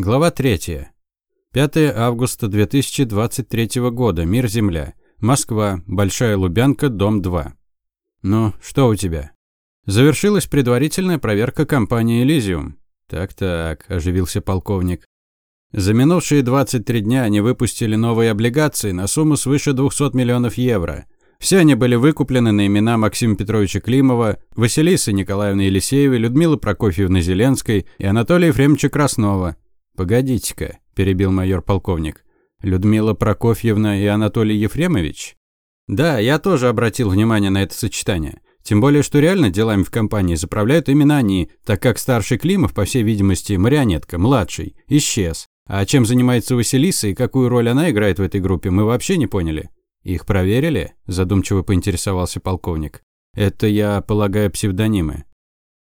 Глава 3. 5 августа 2023 года. Мир Земля. Москва. Большая Лубянка, дом 2. Ну, что у тебя? Завершилась предварительная проверка компании «Элизиум». Так-так, оживился полковник. За минувшие 23 дня они выпустили новые облигации на сумму свыше 200 миллионов евро. Все они были выкуплены на имена Максима Петровича Климова, Василисы Николаевны Елисеевой, Людмилы Прокофьевны Зеленской и Анатолия Ефремовича Краснова. «Погодите-ка», – перебил майор-полковник. «Людмила Прокофьевна и Анатолий Ефремович?» «Да, я тоже обратил внимание на это сочетание. Тем более, что реально делами в компании заправляют именно они, так как старший Климов, по всей видимости, марионетка, младший, исчез. А чем занимается Василиса и какую роль она играет в этой группе, мы вообще не поняли. Их проверили? Задумчиво поинтересовался полковник. Это, я полагаю, псевдонимы.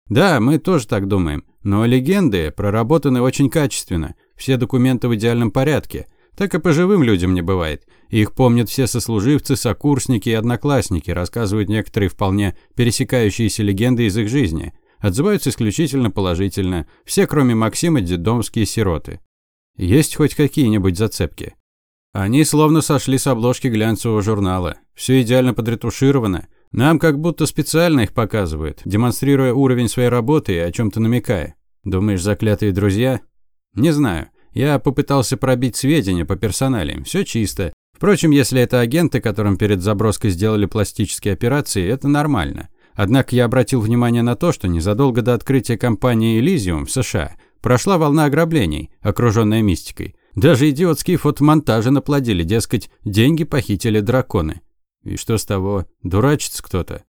Да, мы тоже так думаем. Но легенды проработаны очень качественно. Все документы в идеальном порядке. Так и по живым людям не бывает. Их помнят все сослуживцы, сокурсники и одноклассники, рассказывают некоторые вполне пересекающиеся легенды из их жизни. Отзываются исключительно положительно. Все, кроме Максима, детдомские сироты. Есть хоть какие-нибудь зацепки? Они словно сошли с обложки глянцевого журнала. Все идеально подретушировано. Нам как будто специально их показывают, демонстрируя уровень своей работы и о чем-то намекая. Думаешь, заклятые друзья? Не знаю. Я попытался пробить сведения по персоналиям. Все чисто. Впрочем, если это агенты, которым перед заброской сделали пластические операции, это нормально. Однако я обратил внимание на то, что незадолго до открытия компании Elysium в США прошла волна ограблений, окруженная мистикой. Даже идиотские фотомонтажи наплодили, дескать, деньги похитили драконы. И что с того? Дурачится кто-то.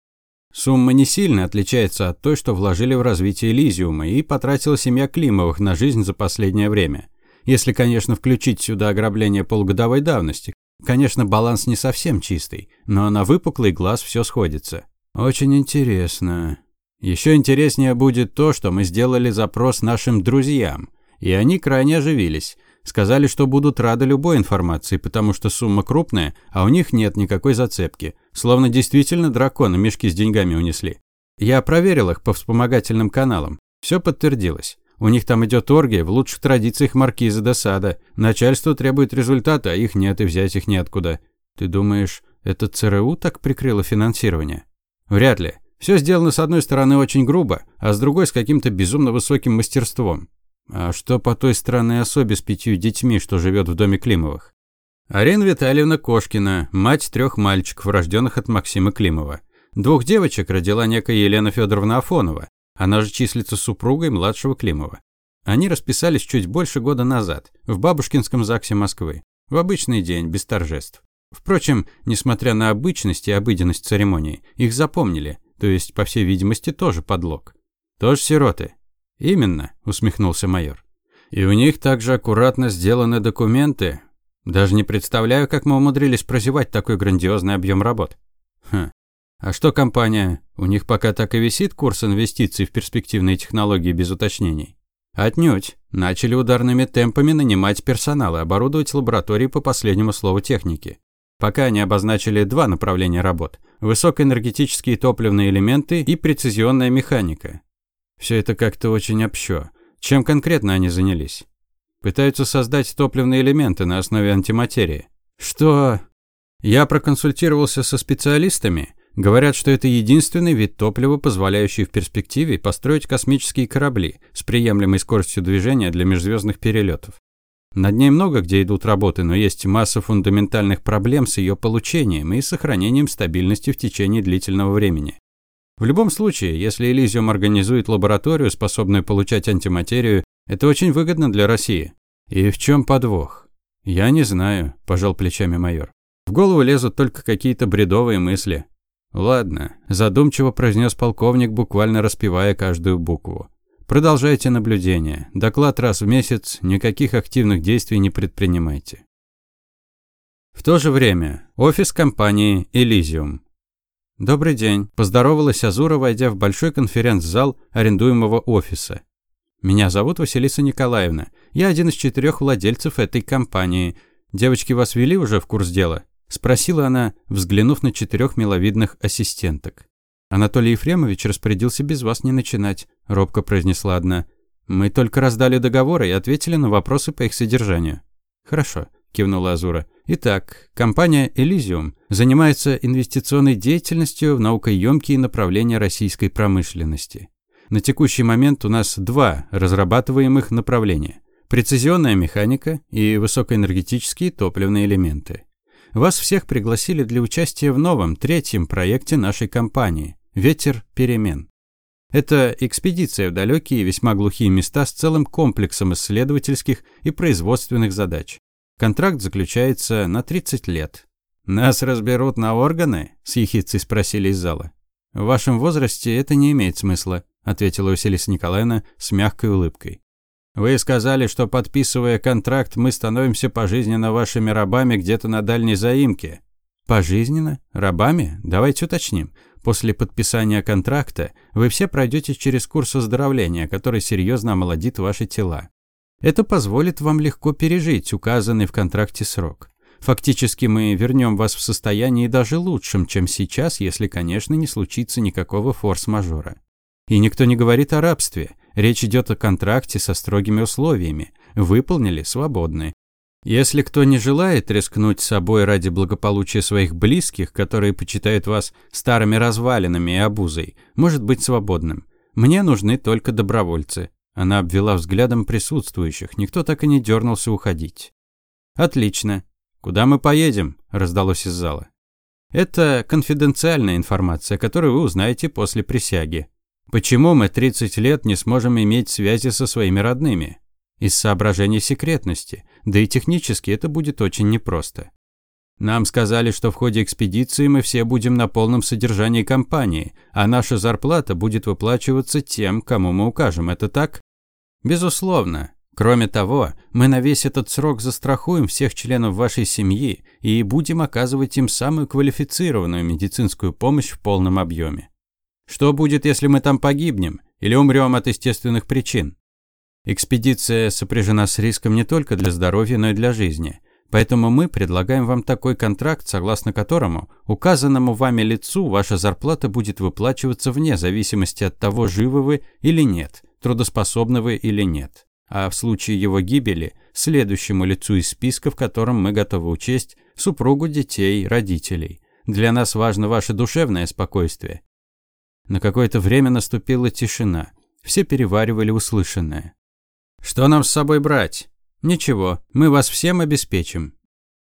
Сумма не сильно отличается от той, что вложили в развитие Элизиума и потратила семья Климовых на жизнь за последнее время. Если, конечно, включить сюда ограбление полугодовой давности. Конечно, баланс не совсем чистый, но на выпуклый глаз все сходится. Очень интересно. Еще интереснее будет то, что мы сделали запрос нашим друзьям, и они крайне оживились. Сказали, что будут рады любой информации, потому что сумма крупная, а у них нет никакой зацепки. Словно действительно драконы мешки с деньгами унесли. Я проверил их по вспомогательным каналам. Все подтвердилось. У них там идет оргия в лучших традициях маркиза де Сада. Начальство требует результата, а их нет и взять их неоткуда. Ты думаешь, это ЦРУ так прикрыло финансирование? Вряд ли. Все сделано с одной стороны очень грубо, а с другой с каким-то безумно высоким мастерством. А что по той странной особе с пятью детьми, что живет в доме Климовых? Арина Витальевна Кошкина, мать трех мальчиков, рожденных от Максима Климова. Двух девочек родила некая Елена Федоровна Афонова. Она же числится супругой младшего Климова. Они расписались чуть больше года назад, в Бабушкинском ЗАГСе Москвы. В обычный день, без торжеств. Впрочем, несмотря на обычность и обыденность церемонии, их запомнили, то есть, по всей видимости, тоже подлог. Тоже сироты, «Именно», – усмехнулся майор. «И у них также аккуратно сделаны документы. Даже не представляю, как мы умудрились прозевать такой грандиозный объем работ». «Хм. А что компания? У них пока так и висит курс инвестиций в перспективные технологии без уточнений?» «Отнюдь. Начали ударными темпами нанимать персонал и оборудовать лаборатории по последнему слову техники. Пока они обозначили два направления работ – высокоэнергетические топливные элементы и прецизионная механика. Все это как-то очень общо. Чем конкретно они занялись? Пытаются создать топливные элементы на основе антиматерии. Что? Я проконсультировался со специалистами. Говорят, что это единственный вид топлива, позволяющий в перспективе построить космические корабли с приемлемой скоростью движения для межзвездных перелетов. Над ней много где идут работы, но есть масса фундаментальных проблем с ее получением и сохранением стабильности в течение длительного времени. В любом случае, если Элизиум организует лабораторию, способную получать антиматерию, это очень выгодно для России. И в чем подвох? Я не знаю, пожал плечами майор. В голову лезут только какие-то бредовые мысли. Ладно, задумчиво произнес полковник, буквально распевая каждую букву. Продолжайте наблюдение. Доклад раз в месяц, никаких активных действий не предпринимайте. В то же время офис компании Elysium. «Добрый день», – поздоровалась Азура, войдя в большой конференц-зал арендуемого офиса. «Меня зовут Василиса Николаевна. Я один из четырех владельцев этой компании. Девочки вас ввели уже в курс дела?» – спросила она, взглянув на четырех миловидных ассистенток. «Анатолий Ефремович распорядился без вас не начинать», – робко произнесла одна. Мы только раздали договоры и ответили на вопросы по их содержанию. Хорошо, кивнула Азура. Итак, компания Elysium занимается инвестиционной деятельностью в наукоемкие направления российской промышленности. На текущий момент у нас два разрабатываемых направления – прецизионная механика и высокоэнергетические топливные элементы. Вас всех пригласили для участия в новом, третьем проекте нашей компании – «Ветер перемен». Это экспедиция в далекие и весьма глухие места с целым комплексом исследовательских и производственных задач. Контракт заключается на 30 лет. «Нас разберут на органы?» – с ехидцей спросили из зала. «В вашем возрасте это не имеет смысла», – ответила Василиса Николаевна с мягкой улыбкой. «Вы сказали, что, подписывая контракт, мы становимся пожизненно вашими рабами где-то на дальней заимке». «Пожизненно? Рабами? Давайте уточним. После подписания контракта вы все пройдете через курс оздоровления, который серьезно омолодит ваши тела. Это позволит вам легко пережить указанный в контракте срок. Фактически мы вернем вас в состоянии даже лучшем, чем сейчас, если, конечно, не случится никакого форс-мажора. И никто не говорит о рабстве. Речь идет о контракте со строгими условиями. Выполнили – свободны. Если кто не желает рискнуть собой ради благополучия своих близких, которые почитают вас старыми развалинами и обузой, может быть свободным. Мне нужны только добровольцы. Она обвела взглядом присутствующих, никто так и не дернулся уходить. Отлично. Куда мы поедем? раздалось из зала. Это конфиденциальная информация, которую вы узнаете после присяги. Почему мы 30 лет не сможем иметь связи со своими родными? из соображений секретности, да и технически это будет очень непросто. Нам сказали, что в ходе экспедиции мы все будем на полном содержании компании, а наша зарплата будет выплачиваться тем, кому мы укажем. Это так? Безусловно. Кроме того, мы на весь этот срок застрахуем всех членов вашей семьи и будем оказывать им самую квалифицированную медицинскую помощь в полном объеме. Что будет, если мы там погибнем или умрем от естественных причин? Экспедиция сопряжена с риском не только для здоровья, но и для жизни. Поэтому мы предлагаем вам такой контракт, согласно которому указанному вами лицу ваша зарплата будет выплачиваться вне зависимости от того, живы вы или нет, трудоспособны вы или нет. А в случае его гибели, следующему лицу из списка, в котором мы готовы учесть супругу, детей, родителей. Для нас важно ваше душевное спокойствие. На какое-то время наступила тишина. Все переваривали услышанное. Что нам с собой брать? Ничего, мы вас всем обеспечим.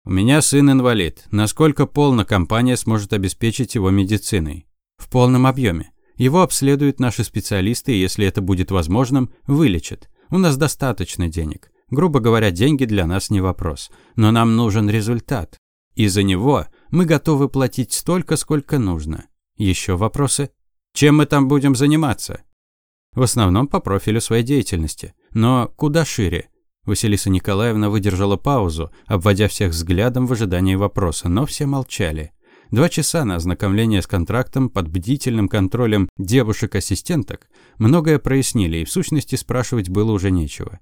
У меня сын инвалид. Насколько полно компания сможет обеспечить его медициной? В полном объеме. Его обследуют наши специалисты, и если это будет возможным, вылечат. У нас достаточно денег. Грубо говоря, деньги для нас не вопрос. Но нам нужен результат. И за него мы готовы платить столько, сколько нужно. Еще вопросы? Чем мы там будем заниматься? В основном по профилю своей деятельности. Но куда шире. Василиса Николаевна выдержала паузу, обводя всех взглядом в ожидании вопроса, но все молчали. Два часа на ознакомление с контрактом под бдительным контролем девушек-ассистенток многое прояснили, и в сущности спрашивать было уже нечего.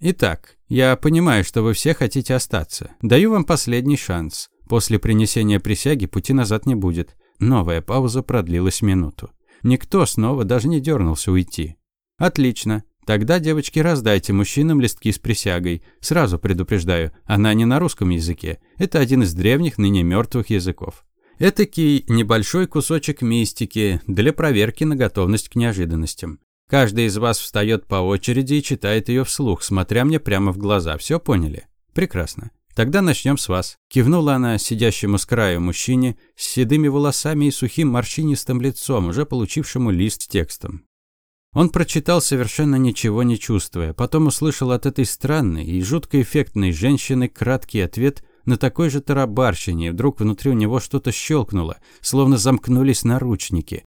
Итак, я понимаю, что вы все хотите остаться. Даю вам последний шанс. После принесения присяги пути назад не будет. Новая пауза продлилась минуту. Никто снова даже не дернулся уйти. Отлично. Тогда, девочки, раздайте мужчинам листки с присягой. Сразу предупреждаю, она не на русском языке. Это один из древних, ныне мертвых языков. Этакий небольшой кусочек мистики для проверки на готовность к неожиданностям. Каждый из вас встает по очереди и читает ее вслух, смотря мне прямо в глаза. Все поняли? Прекрасно. «Тогда начнем с вас», – кивнула она сидящему с краю мужчине с седыми волосами и сухим морщинистым лицом, уже получившему лист с текстом. Он прочитал, совершенно ничего не чувствуя, потом услышал от этой странной и жутко эффектной женщины краткий ответ на такой же тарабарщине, и вдруг внутри у него что-то щелкнуло, словно замкнулись наручники.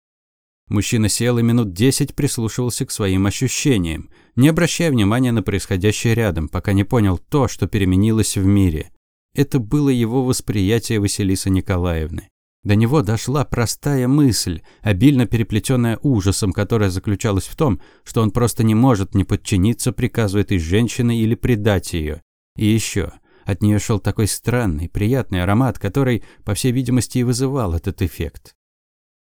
Мужчина сел и минут десять прислушивался к своим ощущениям, не обращая внимания на происходящее рядом, пока не понял то, что переменилось в мире. Это было его восприятие Василисы Николаевны. До него дошла простая мысль, обильно переплетенная ужасом, которая заключалась в том, что он просто не может не подчиниться приказу этой женщины или предать ее. И еще, от нее шел такой странный, приятный аромат, который, по всей видимости, и вызывал этот эффект.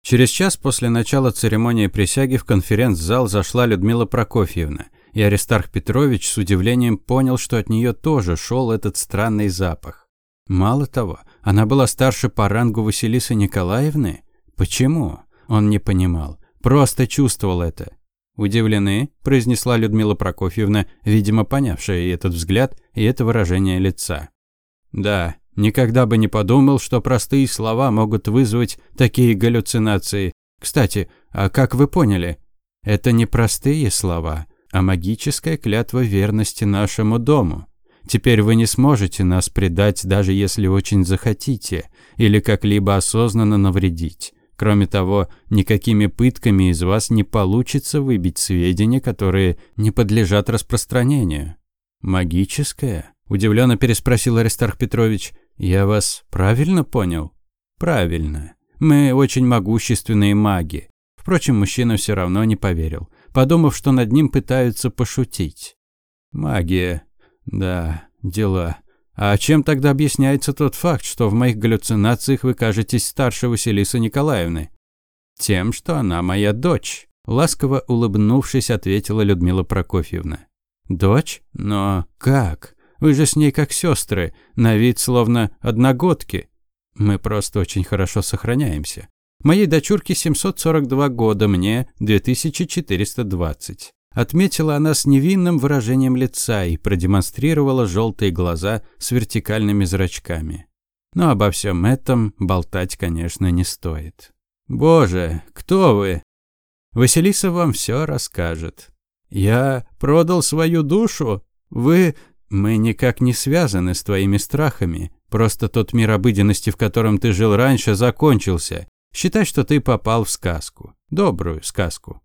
Через час после начала церемонии присяги в конференц-зал зашла Людмила Прокофьевна и Аристарх Петрович с удивлением понял, что от нее тоже шел этот странный запах. Мало того, она была старше по рангу Василисы Николаевны? Почему? Он не понимал, просто чувствовал это. «Удивлены?» – произнесла Людмила Прокофьевна, видимо, понявшая и этот взгляд, и это выражение лица. «Да, никогда бы не подумал, что простые слова могут вызвать такие галлюцинации. Кстати, а как вы поняли? Это не простые слова, а магическая клятва верности нашему дому. Теперь вы не сможете нас предать, даже если очень захотите, или как-либо осознанно навредить. Кроме того, никакими пытками из вас не получится выбить сведения, которые не подлежат распространению. Магическое? Удивленно переспросил Аристарх Петрович. Я вас правильно понял? Правильно. Мы очень могущественные маги. Впрочем, мужчина все равно не поверил, подумав, что над ним пытаются пошутить. Магия. Да, дела. А чем тогда объясняется тот факт, что в моих галлюцинациях вы кажетесь старше Василисы Николаевны? Тем, что она моя дочь, ласково улыбнувшись, ответила Людмила Прокофьевна. Дочь? Но как? Вы же с ней как сестры, на вид словно одногодки. Мы просто очень хорошо сохраняемся. Моей дочурке 742 года, мне 2420. Отметила она с невинным выражением лица и продемонстрировала желтые глаза с вертикальными зрачками. Но обо всем этом болтать, конечно, не стоит. «Боже, кто вы?» «Василиса вам все расскажет». «Я продал свою душу? Вы...» «Мы никак не связаны с твоими страхами. Просто тот мир обыденности, в котором ты жил раньше, закончился. Считай, что ты попал в сказку. Добрую сказку.